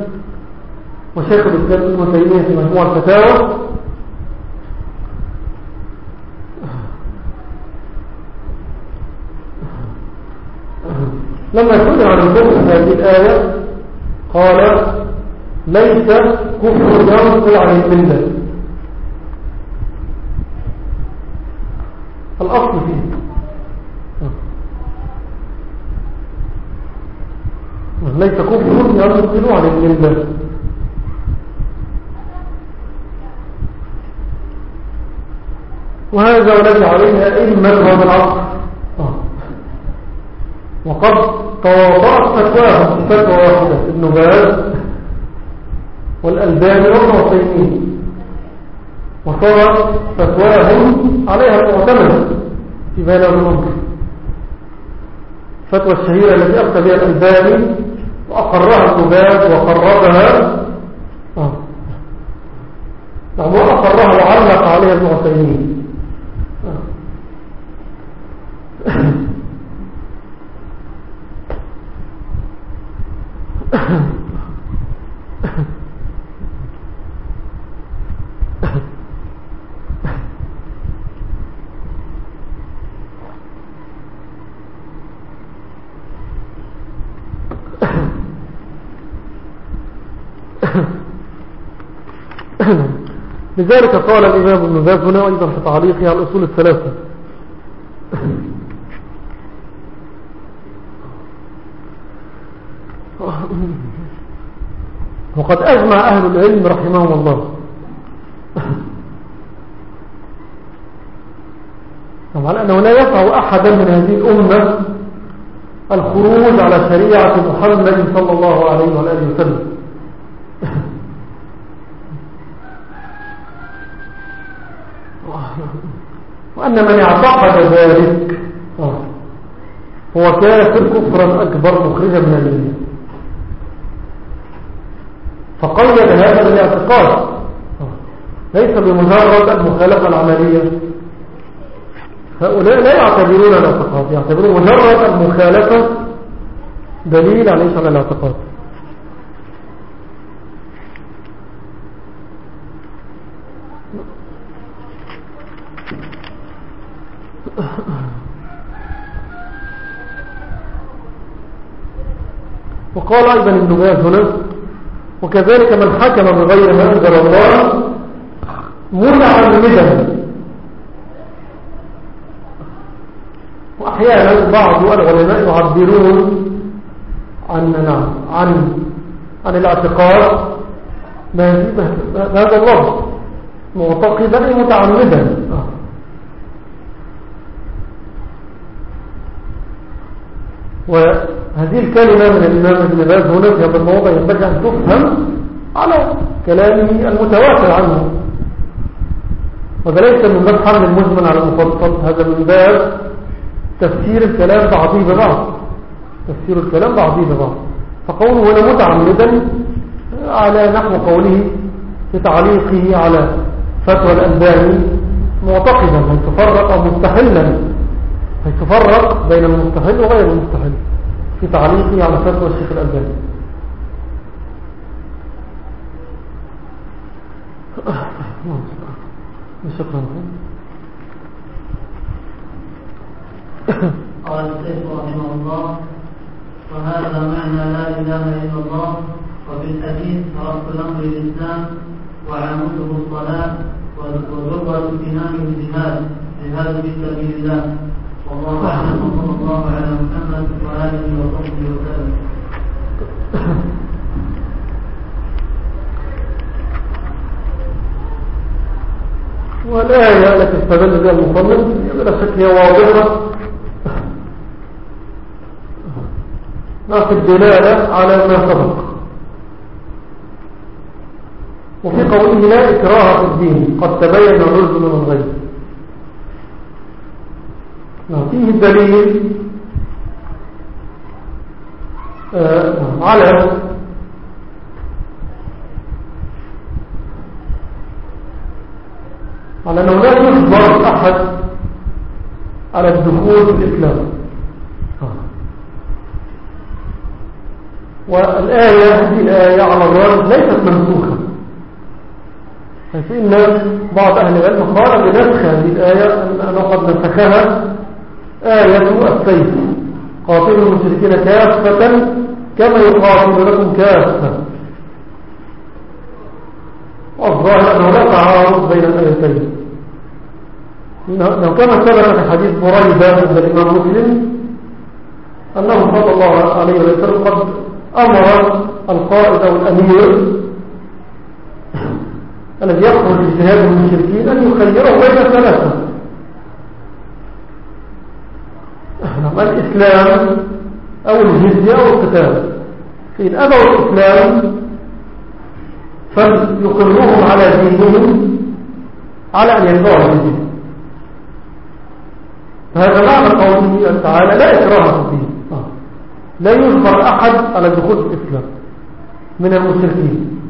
S1: وشيخ الإسلام ابن تيمية في مجموع الفتاوى لما سئل عن الكفر هذه الآية قال ليس كفر ينقل عن الملة. الأصل فيه. ليس كفر ينقل عن الملة. وهذا والذي عليه أئمة هذا العصر وقد تواضعت فتواهم فتوى واحدة ابن باز والألباني والمعصيمين وصارت فتواهم عليها المعتمد في بين الأمر فتوى الشهيرة التي أفتى بها الألباني وأقرها الأباد وقربها. آه. نعم وعلق عليها المعصيمين لذلك قال الإمام ابن باز هنا أيضا في تعليقه على الأصول الثلاثة. وقد أجمع أهل العلم رحمهم الله. على أنه لا يقع أحدا من هذه الأمة الخروج على شريعة محمد صلى الله عليه وآله وسلم. وأن من اعتقد ذلك هو كافر كفرا أكبر مخرجا من المله فقيد هذا بالاعتقاد ليس بمجرد المخالفة العملية. هؤلاء لا يعتبرون الاعتقاد يعتبرون مجرد المخالفة دليل عليه على الاعتقاد. وقال أيضا ابن باز هنا وكذلك من حكم بغير ما أنزل الله متعمدا وأحيانا بعض العلماء يعبرون عن عن عن الاعتقاد بهذا اللفظ معتقدا متعمدا. وهذه الكلمة من الإمام ابن باز هنا في هذا الموضع ينبغي أن تفهم على كلامه المتواتر عنه. وذا ليس من باب حمل المجمل على المفصل هذا من باب تفسير الكلام بعضيه ببعض. تفسير الكلام بعضيه ببعض. فقوله هنا متعمدا على نحو قوله في تعليقه على فتوى الألباني معتقدا هل تفرق مستحلا هل تفرق بين المستحل وغير المستحل في تعليقه على فتوى الشيخ الألباني شكرا.
S2: قال الشيخ رحمه الله وهذا معنى لا إله إلا الله وفي الحديث راس الأمر الإسلام وعموده الصلاة وذروه امتنانه الجهاد جهاد في سبيل الله. والله أعلم وصلى الله على محمد واله وصحبه وسلم
S1: والآية استدل بها المصنف بلا شك هي واضحة. نعطي الدلالة على ما سبق. وفي قوله لا إكراه في الدين قد تبين الرشد من الغي نعطيه الدليل آه على على أنه لا يجبر أحد على الدخول في الإسلام. والآية هذه الآية على الرجل ليست منسوخة. فإن بعض أهل العلم قال بنسخ هذه الآية أنه قد نسخها آية السيف قاتلوا المشركين كافة كما يقاتل لكم كافة. والظاهر أنه لا تعارض بين الآيتين. لو كما ثبت في حديث بريدة عند الإمام مسلم أنه صلى الله عليه وسلم قد أمر القائد أو الأمير الذي يخرج اجتهاد المشركين أن يخيره بين ثلاثة. الإسلام أو الجزية أو القتال. فإن أبوا الإسلام فليقرهم على دينهم على أن يدعوا الجزية فهذا معنى قوله تعالى لا إكراه في الدين. لا يجبر أحد على الدخول في الإسلام من المشركين.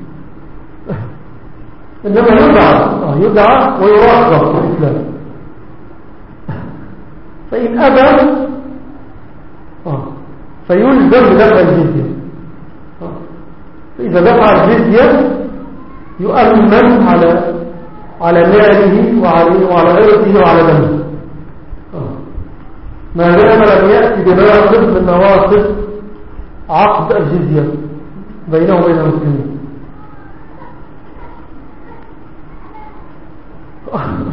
S1: *laughs* إنما يدعى يدعى ويراقب الإسلام. *laughs* فإن أبى فيلزم بدفع الجزية. فإذا دفع الجزية يؤمن على على ماله وعلى وعلى عرضه وعلى دمه. ما دام لم يأتي بناقض من نواقض عقد الجزية بينه وبين المسلمين نعم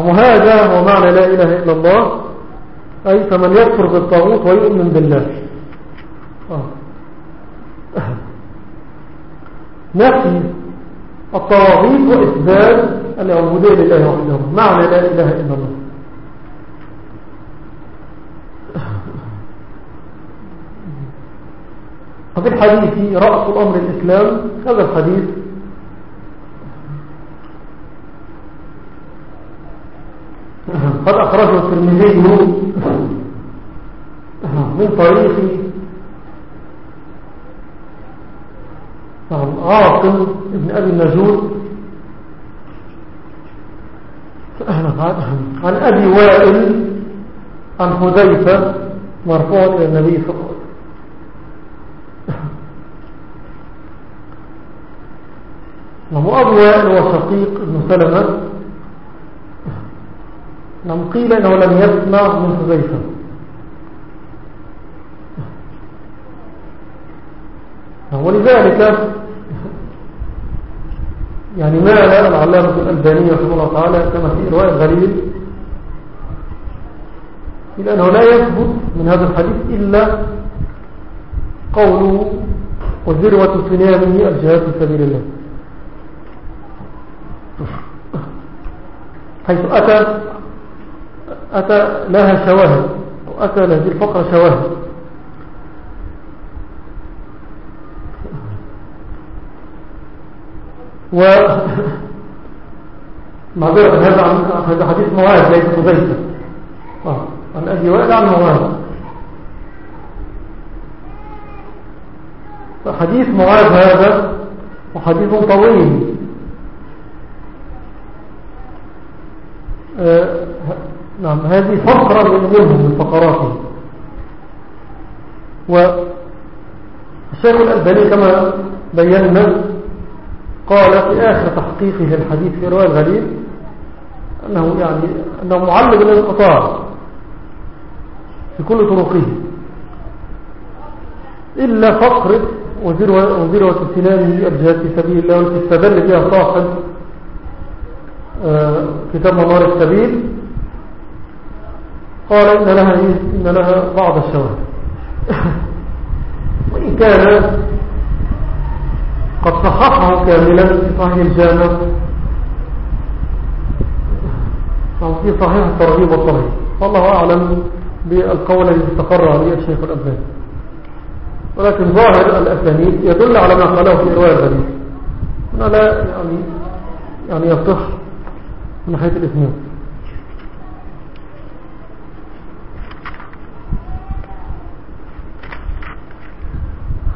S1: وهذا هو معنى لا إله إلا الله أي فمن يكفر بالطاغوت ويؤمن بالله آه. *clears throat* نفي الطواغيت وإثبات العبودية لله وحده معنى لا إله إلا الله *clears throat* وفي الحديث رأس الأمر الإسلام هذا الحديث قد أخرجه الترمذي من طريق عاصم ابن أبي النجود عن أبي وائل عن حذيفة مرفوع إلى النبي صلى الله عليه وسلم نعم أبو وائل وشقيق ابن سلمة. نعم قيل إنه لم يسمع من حذيفة. ولذلك يعني ما لا العلامة الألبانية رحمه الله تعالى كما في رواية غليل إلا أنه لا يثبت من هذا الحديث إلا قوله وذروة سنامه الجهاد في سبيل الله. حيث أتى أتى لها شواهد وأتى لهذه الفقرة شواهد. و *laughs* معذرة هذا عن هذا حديث معاذ ليس حذيفة آه. عن أبي وائل عن معاذ. فحديث معاذ هذا وحديث طويل. آه نعم هذه فقرة منهم من فقراته. والشيخ الألباني كما بينا قال في آخر تحقيقه للحديث في رواية الغليل أنه يعني أنه معلق للقطاع في كل طرقه. إلا فقرة وزيروة سنانه الجهاد في سبيل الله والتي استدل بها صاحب آه، كتاب منار السبيل. قال إن لها, إن لها بعض الشواهد. *laughs* وإن كان قد صححه كاملا في صحيح الجامع أو في صحيح الترغيب والترهيب والله أعلم بالقول الذي استقر عليه الشيخ الألباني. ولكن ظاهر الأسانيد يدل على ما قاله في رواية الغريب هنا لا يعني يعني يصح من حيث الإثنين نعم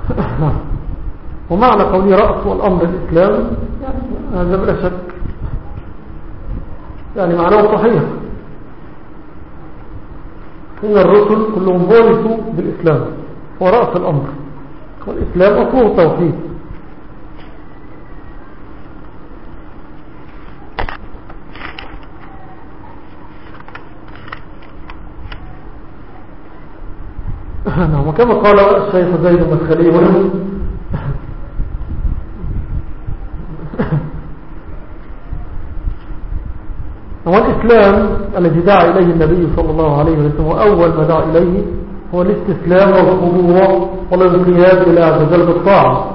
S1: *laughs* ومعنى قولي رأس والأمر الإسلام هذا بلا شك. يعني معناه صحيح. إن الرسل كلهم بورثوا بالإسلام هو رأس الأمر. والإسلام أصله التوحيد نعم وكما قال الشيخ زيد المدخلي هو الإسلام الذي دعا إليه النبي صلى الله عليه وسلم وأول ما دعا إليه هو الاستسلام والخضوع والانقياد إلى عز وجل بالطاعة.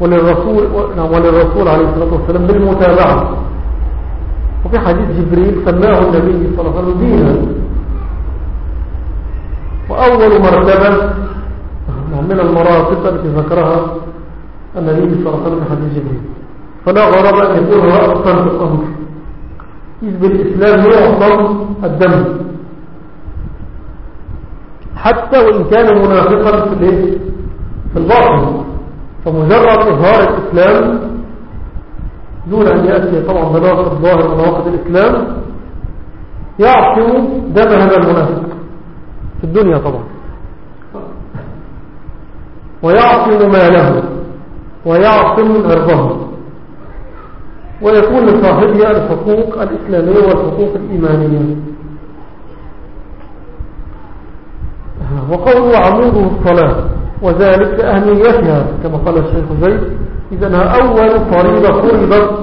S1: وللرسول, وللرسول عليه الصلاة والسلام بالمتابعة. وفي حديث جبريل سماه النبي صلى الله عليه وسلم دينا. وأول مرتبة من المراتب التي ذكرها النبي صلى الله عليه وسلم في حديث جبريل. فلا غرض أن يكون رأسا في الأمر. إذ بالإسلام يعظم الدم. حتى وإن كان منافقا في في الباطن. فمجرد إظهار الإسلام دون أن يأتي طبعا بناقض الظاهر ونواقض الإسلام يعصم دم هذا المنافق. في الدنيا طبعا. ويعصم ماله ويعصم عرضه. ويكون لصاحبها الحقوق الإسلامية والحقوق الإيمانية. وقوله عموده الصلاة وذلك أهميتها كما قال الشيخ زيد إذا أول فريضة فريضة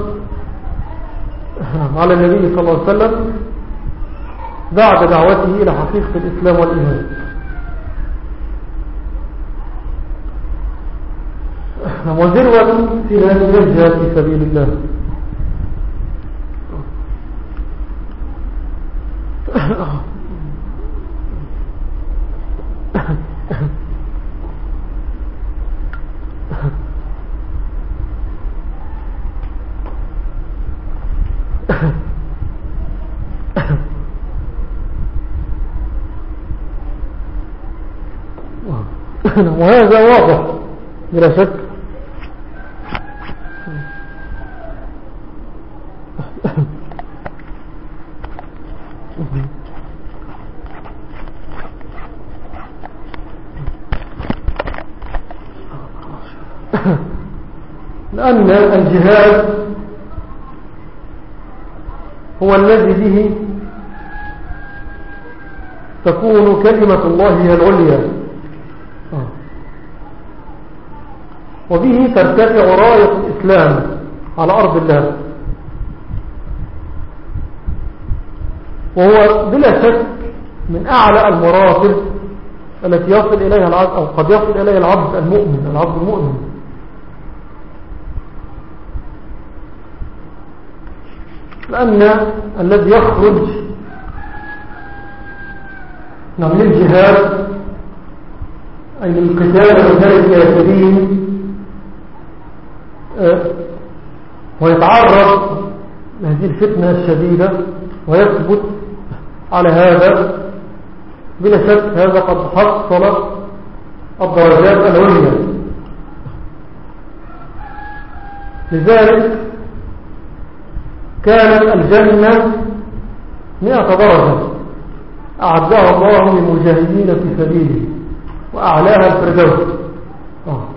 S1: على النبي صلى الله عليه وسلم بعد دعوته إلى حقيقة الإسلام والإيمان. وذروة سنان الجهاد في سبيل الله. *laughs* وهذا واضح بلا شك. لأن الجهاد هو الذي به تكون كلمة الله هي العليا آه. وبه ترتفع راية الإسلام على أرض الله. وهو بلا شك من أعلى المراتب التي يصل إليها العبد أو قد يصل إليها العبد المؤمن العبد المؤمن. لأن الذي يخرج نعم للجهاد أي للقتال رجال الكافرين آه، ويتعرض لهذه الفتنة الشديدة ويثبت على هذا بلا شك هذا قد حصل الدرجات العليا. لذلك كانت الجنة مئة درجة. أعدها الله للمجاهدين في سبيله وأعلاها الفردوس آه.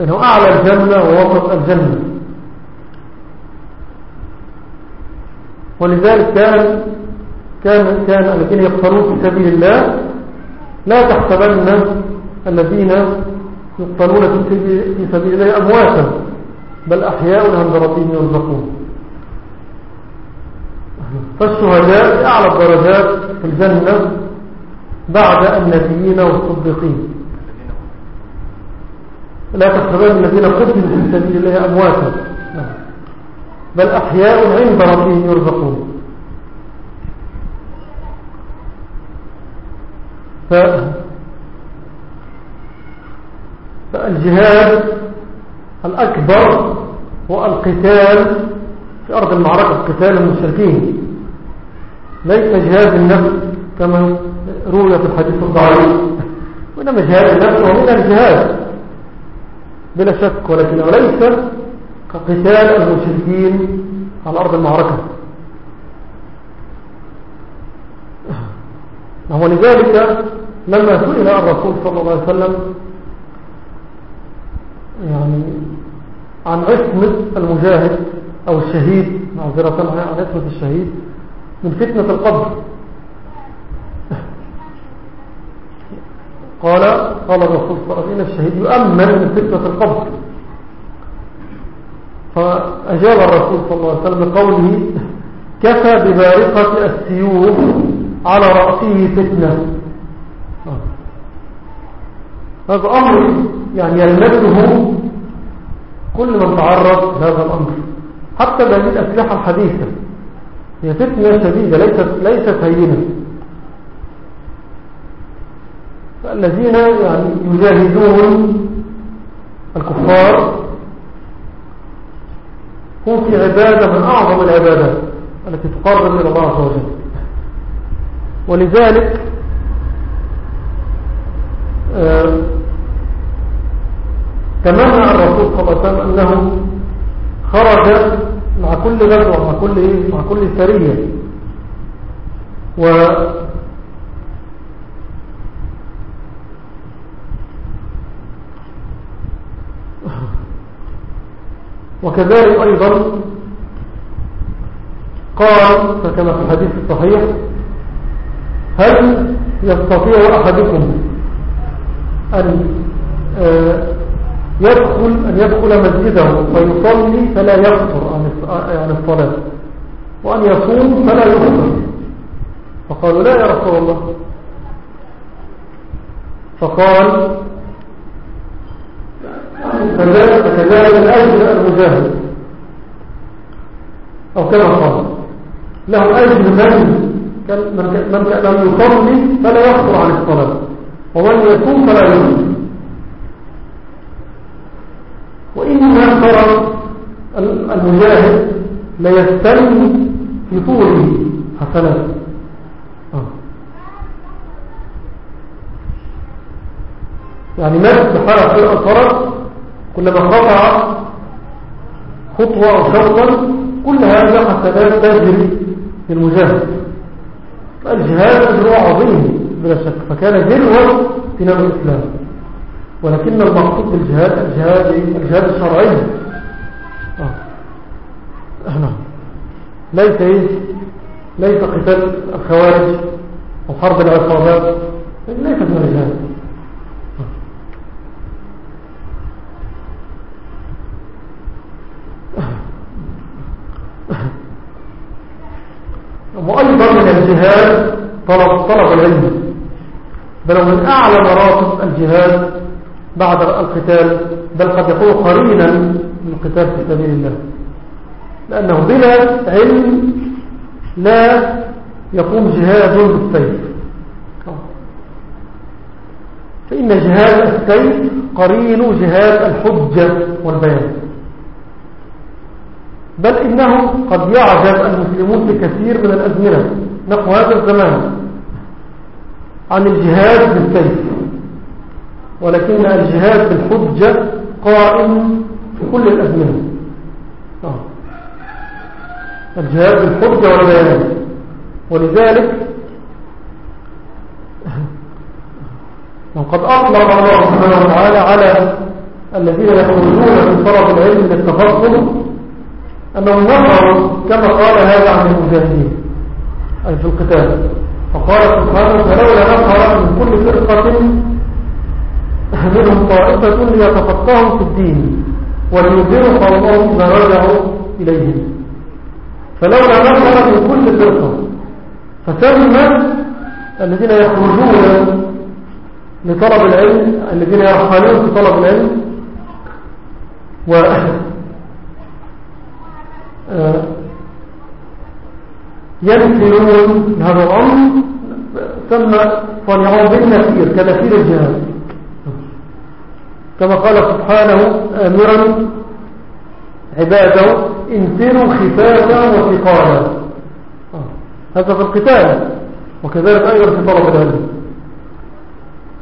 S1: إنه أعلى الجنة ووسط الجنة. ولذلك كان كان كان الذين يقتلون في سبيل الله لا تحسبن الذين يقتلون في سبيل الله أمواتا بل أحياء عند ربهم يرزقون. فالشهداء أعلى الدرجات في الجنة بعد النبيين والصديقين. لا تحسبن الذين قتلوا في سبيل الله أمواتا. بل أحياء عند ربهم يرزقون. ف... فالجهاد الأكبر هو القتال في أرض المعركة قتال المشركين. ليس جهاد النفس كما روي في الحديث الضعيف. وإنما جهاد النفس هو من الجهاد. بلا شك ولكن ليس كقتال المشركين على أرض المعركة. ولذلك لما سئل الرسول صلى الله عليه وسلم يعني عن عصمة المجاهد أو الشهيد معذرة عن عصمة الشهيد من فتنة القبر. قال قال الرسول صلى الله عليه وسلم الشهيد يؤمن من فتنة القبر. فأجاب الرسول صلى الله عليه وسلم بقوله كفى ببارقة السيوف على رأسه فتنة. هذا أمر يعني يلمسه كل من تعرض لهذا الأمر. حتى بهذه الأسلحة الحديثة. هي فتنة شديدة ليست, ليست هينة. فالذين يعني يجاهدون الكفار هم في عبادة من أعظم العبادات التي تقرب إلى الله عز وجل ولذلك آه تمنى الرسول صلى الله عليه وسلم أنه خرج مع كل غزوة مع كل إيه؟ مع كل سرية و وكذلك أيضا قال فكما في الحديث الصحيح هل يستطيع أحدكم أن آه، يدخل أن يدخل مسجده ويصلي فلا يقصر عن الصلاة وأن يصوم فلا يقصر فقالوا لا يا رسول الله. فقال الأجر المجاهد. أو كما قال له أجر من من كان يصلي فلا يقصر عن الصلاة ومن يصوم فلا يقصر وإنما ترى المجاهد ليستلم في طوله حسنات آه. يعني مد حرف الفرس كلما قطع خطوة أو شوطا كل هذا حسنات تجري للمجاهد. الجهاد أجر عظيم بلا شك. فكان جلوة في نام الإسلام. ولكن المقصود بالجهاد الجهاد, الجهاد الشرعي. آه. ليس إيه ليس قتال الخوارج وحرب العصابات. ليس من الجهاد. وأيضا من الجهاد طلب, طلب العلم. بل من أعلى مراتب الجهاد بعد القتال بل قد يكون قرينا من القتال في سبيل الله. لأنه بلا علم لا يقوم جهاد بالسيف. فإن جهاد السيف قرين جهاد الحجة والبيان. بل إنه قد يعجب المسلمون في كثير من الأزمنة. نحو هذا الزمان عن الجهاد بالسيف. ولكن الجهاد بالحجة قائم في كل الأزمنة. آه. الجهاد بالحجة والبيان. ولذلك وقد أطلق الله سبحانه وتعالى على الذين يخرجون من طلب العلم للتفضل أنهم نظروا كما قال هذا عن المجاهدين أي في القتال. فقال سبحانه فلولا نظر من كل فرقة منهم طائفة ليتفقهوا في الدين ولينذروا قومهم إذا رجعوا إليهم. فلولا نظر من كل فرقة. فسلم الذين يخرجون لطلب العلم الذين يرحلون في طلب العلم و ينفرون هذا الأمر ثم صنعوا بالنفير كنفير الجهاد. كما قال سبحانه آمرا عباده انفروا خفافا وثقالا. هذا في القتال وكذلك أيضا في طلب العلم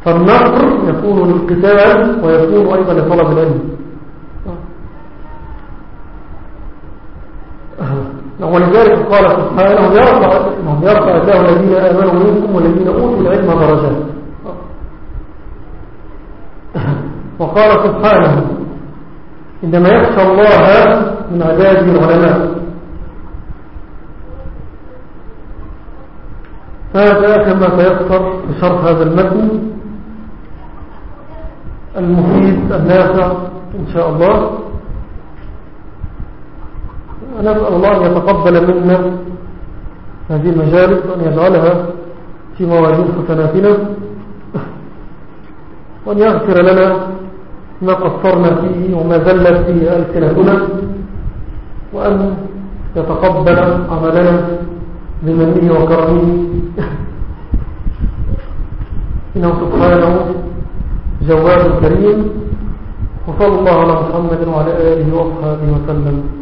S1: فالنصر يكون للقتال ويكون أيضا لطلب العلم. ولذلك قال سبحانه يرفع يرفع الله الذين آمنوا منكم والذين أوتوا العلم درجات. وقال سبحانه إنما يخشى الله من عباده العلماء. هذا كما تيسر في شرح هذا المتن المفيد النافع إن شاء الله. نسأل الله أن يتقبل منا هذه المجالس وأن يجعلها في موازين حسناتنا وأن يغفر لنا ما قصرنا فيه وما زلت فيه ألسنتنا وأن يتقبل عملنا بمنه وكرمه. إنه سبحانه جواد كريم وصلى الله على محمد وعلى آله وأصحابه وسلم.